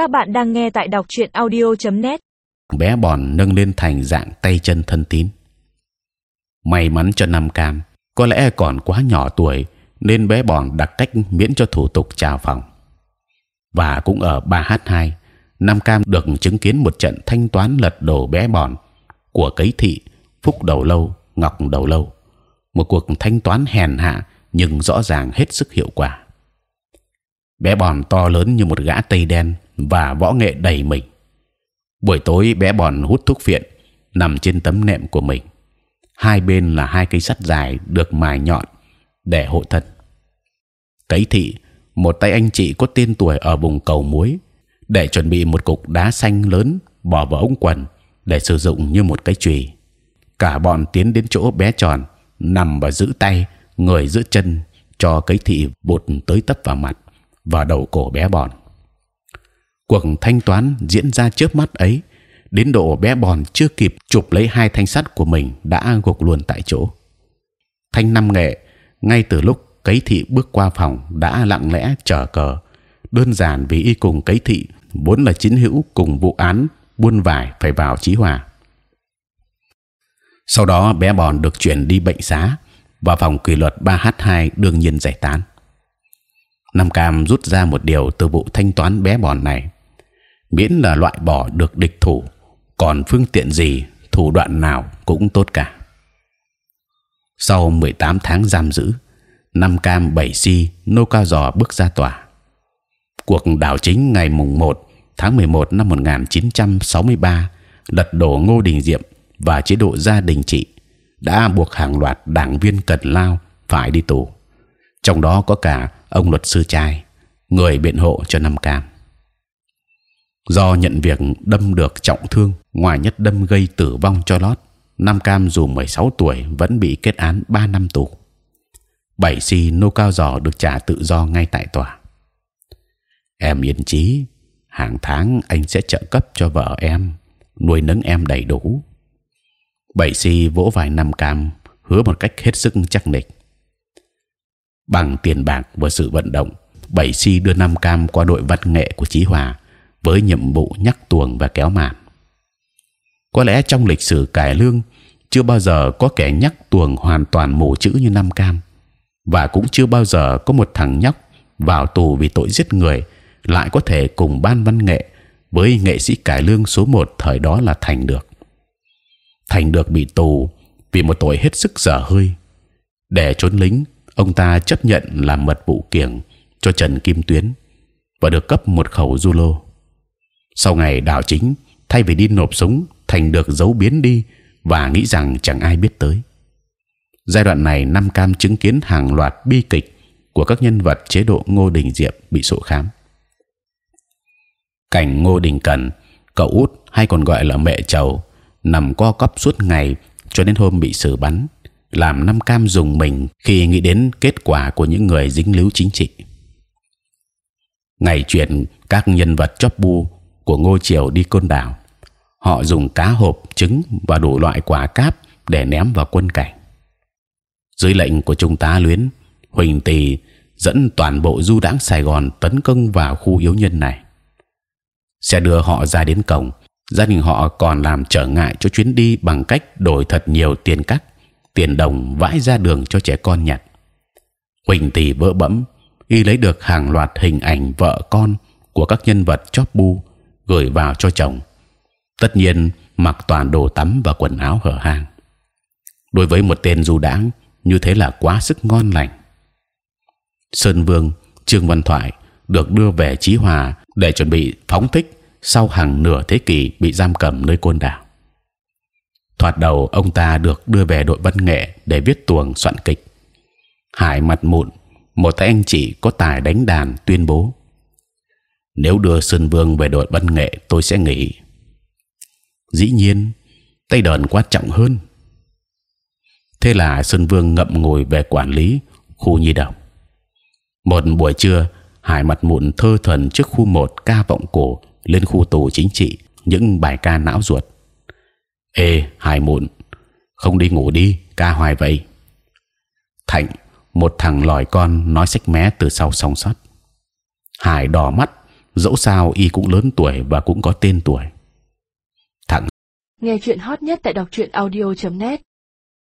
Các bạn đang nghe tại đọc truyện audio.net. bé bòn nâng lên thành dạng tay chân thân tín. May mắn cho Nam Cam, có lẽ còn quá nhỏ tuổi nên bé bòn đặt cách miễn cho thủ tục chào phòng. Và cũng ở 3H2, Nam Cam được chứng kiến một trận thanh toán lật đổ bé bòn của cấy thị, phúc đầu lâu, ngọc đầu lâu, một cuộc thanh toán hèn hạ nhưng rõ ràng hết sức hiệu quả. Bé bòn to lớn như một gã tây đen và võ nghệ đầy mình. Buổi tối bé bòn hút thuốc phiện, nằm trên tấm nệm của mình. Hai bên là hai cây sắt dài được mài nhọn để hộ thân. Cấy thị, một tay anh chị có tên tuổi ở vùng cầu muối, để chuẩn bị một cục đá xanh lớn bỏ vào ống quần để sử dụng như một cái chùy. Cả bọn tiến đến chỗ bé tròn nằm và giữ tay, người giữ chân cho cấy thị bột tới tấp vào mặt và đầu cổ bé bòn. Cuộc thanh toán diễn ra trước mắt ấy, đến độ bé bòn chưa kịp chụp lấy hai thanh sắt của mình đã gục luôn tại chỗ. Thanh năm nghệ ngay từ lúc cấy thị bước qua phòng đã lặng lẽ chờ cờ, đơn giản vì y cùng cấy thị vốn là chiến hữu cùng vụ án buôn vải phải vào chí hòa. Sau đó bé bòn được chuyển đi bệnh xá và phòng kỷ luật 3H2 đương nhiên giải tán. Nam Cam rút ra một điều từ vụ thanh toán bé bòn này, miễn là loại bỏ được địch thủ, còn phương tiện gì, thủ đoạn nào cũng tốt cả. Sau 18 tháng giam giữ, năm Cam bảy si nô cao giò bước ra tòa. Cuộc đảo chính ngày mùng 1 tháng 11 năm 1963 lật đổ Ngô Đình Diệm và chế độ gia đình trị đã buộc hàng loạt đảng viên cần lao phải đi tù, trong đó có cả ông luật sư trai, người biện hộ cho Nam Cam. Do nhận việc đâm được trọng thương, ngoài nhất đâm gây tử vong cho lót, Nam Cam dù 16 tuổi vẫn bị kết án 3 năm tù. Bảy si nô cao giò được trả tự do ngay tại tòa. Em yên chí, hàng tháng anh sẽ trợ cấp cho vợ em, nuôi nấng em đầy đủ. Bảy si vỗ vài năm cam, hứa một cách hết sức chắc nịch. Bằng tiền bạc và sự vận động, bảy si đưa nam cam qua đội văn nghệ của Chí Hòa với nhiệm vụ nhắc tuồng và kéo màn. Có lẽ trong lịch sử cải lương, chưa bao giờ có kẻ nhắc tuồng hoàn toàn mù chữ như Nam cam, và cũng chưa bao giờ có một thằng nhóc vào tù vì tội giết người lại có thể cùng ban văn nghệ với nghệ sĩ cải lương số một thời đó là thành được. Thành được bị tù vì một tội hết sức dở hơi. Để trốn lính, ông ta chấp nhận làm mật vụ kiểng cho trần kim tuyến và được cấp một khẩu du lô sau ngày đảo chính, thay vì đi nộp súng, thành được giấu biến đi và nghĩ rằng chẳng ai biết tới. Giai đoạn này, năm cam chứng kiến hàng loạt bi kịch của các nhân vật chế độ ngô đình diệm bị sổ khám. Cảnh ngô đình cần, cậu út hay còn gọi là mẹ chầu, nằm co cắp suốt ngày cho đến hôm bị xử bắn, làm năm cam dùng mình khi nghĩ đến kết quả của những người dính líu chính trị. Ngày chuyện các nhân vật chóp bu của ngô triều đi côn đảo. Họ dùng cá hộp, trứng và đủ loại quả cáp để ném vào quân cảnh. Dưới lệnh của trung tá luyến, huỳnh tỳ dẫn toàn bộ du đảng sài gòn tấn công vào khu yếu nhân này. Sẽ đưa họ ra đến cổng, gia đình họ còn làm trở ngại cho chuyến đi bằng cách đổi thật nhiều tiền cắt, tiền đồng vãi ra đường cho trẻ con nhặt. Huỳnh Tỳ vỡ bẫm, y lấy được hàng loạt hình ảnh vợ con của các nhân vật chóp bu gửi vào cho chồng tất nhiên mặc toàn đồ tắm và quần áo hở hang đối với một tên du đãng như thế là quá sức ngon lành sơn vương trương văn thoại được đưa về chí hòa để chuẩn bị phóng thích sau hàng nửa thế kỷ bị giam cầm nơi côn đảo. Thoạt đầu ông ta được đưa về đội văn nghệ để viết tuồng soạn kịch. Hải mặt mụn, một anh chị có tài đánh đàn tuyên bố: nếu đưa Sơn Vương về đội văn nghệ, tôi sẽ nghỉ. Dĩ nhiên, tay đờn quan trọng hơn. Thế là Sơn Vương ngậm ngồi về quản lý khu nhi đồng. Một buổi trưa, Hải mặt mụn thơ thần trước khu một ca vọng cổ lên khu tù chính trị những bài ca não ruột. Ê, Hải mụn, không đi ngủ đi, ca hoài vậy. Thạnh, một thằng lòi con nói sách mé từ sau song sắt. Hải đỏ mắt dẫu sao y cũng lớn tuổi và cũng có tên tuổi. Thằng nghe chuyện hot nhất tại đọc truyện audio .net.